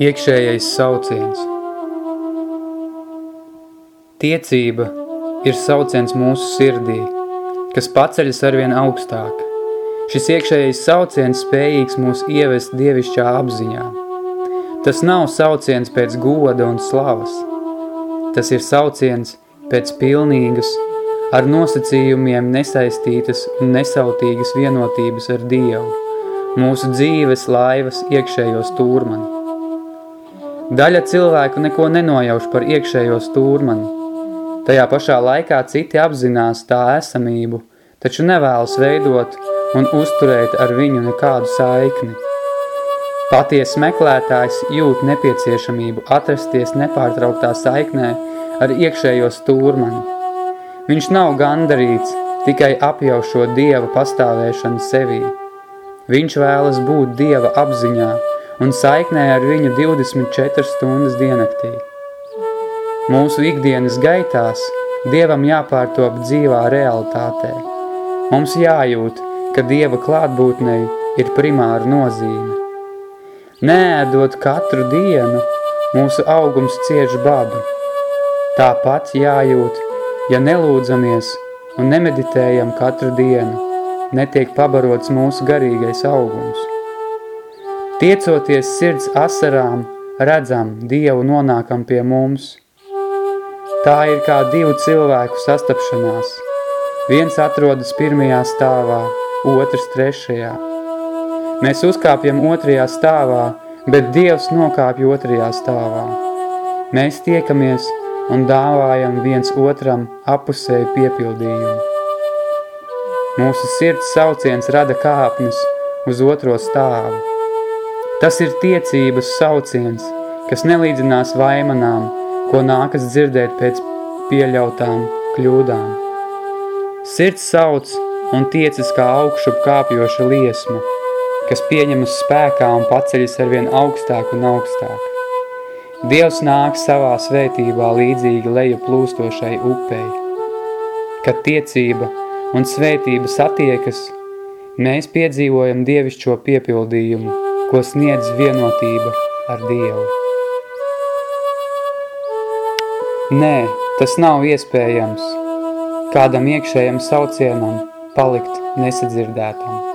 Iekšējais sauciens Tiecība ir sauciens mūsu sirdī, kas paceļas arvien augstāk. Šis iekšējais sauciens spējīgs mūs ievest dievišķā apziņā. Tas nav sauciens pēc goda un slavas. Tas ir sauciens pēc pilnīgas, ar nosacījumiem nesaistītas un nesautīgas vienotības ar Dievu, mūsu dzīves laivas iekšējo stūrmani. Daļa cilvēku neko nenojauš par iekšējo stūrmani. Tajā pašā laikā citi apzinās tā esamību, taču nevēlas veidot un uzturēt ar viņu nekādu saikni. Paties meklētājs jūt nepieciešamību atrasties nepārtrauktā saiknē ar iekšējo stūrmani. Viņš nav gandarīts tikai apjaušot Dieva pastāvēšanu sevī. Viņš vēlas būt Dieva apziņā – un saiknē ar viņu 24 stundas dienaktī. Mūsu ikdienas gaitās Dievam jāpārtop dzīvā realitātē. Mums jājūt, ka Dieva klātbūtnei ir primāra nozīme. Nēdot katru dienu, mūsu augums cieš badu. Tāpat jājūt, ja nelūdzamies un nemeditējam katru dienu, netiek pabarots mūsu garīgais augums. Tiecoties sirds asarām, redzam, Dievu nonākam pie mums. Tā ir kā divu cilvēku sastapšanās. Viens atrodas pirmajā stāvā, otrs trešajā. Mēs uzkāpjam otrajā stāvā, bet Dievs nokāpj otrajā stāvā. Mēs tiekamies un dāvājam viens otram apusēju piepildījumu. Mūsu sirds sauciens rada kāpnes uz otro stāvu. Tas ir tiecības sauciens, kas nelīdzinās vaimanām, ko nākas dzirdēt pēc pieļautām kļūdām. Sirds sauc un tiecas kā augšup kāpjoša liesma, kas pieņemas spēkā un paceļas arvien augstāk un augstāk. Dievs nāk savā svētībā līdzīgi leju plūstošai upei. Kad tiecība un svētība satiekas, mēs piedzīvojam dievišķo piepildījumu, ko sniedz vienotība ar Dievu. Nē, tas nav iespējams kādam iekšējam saucienam palikt nesadzirdētam.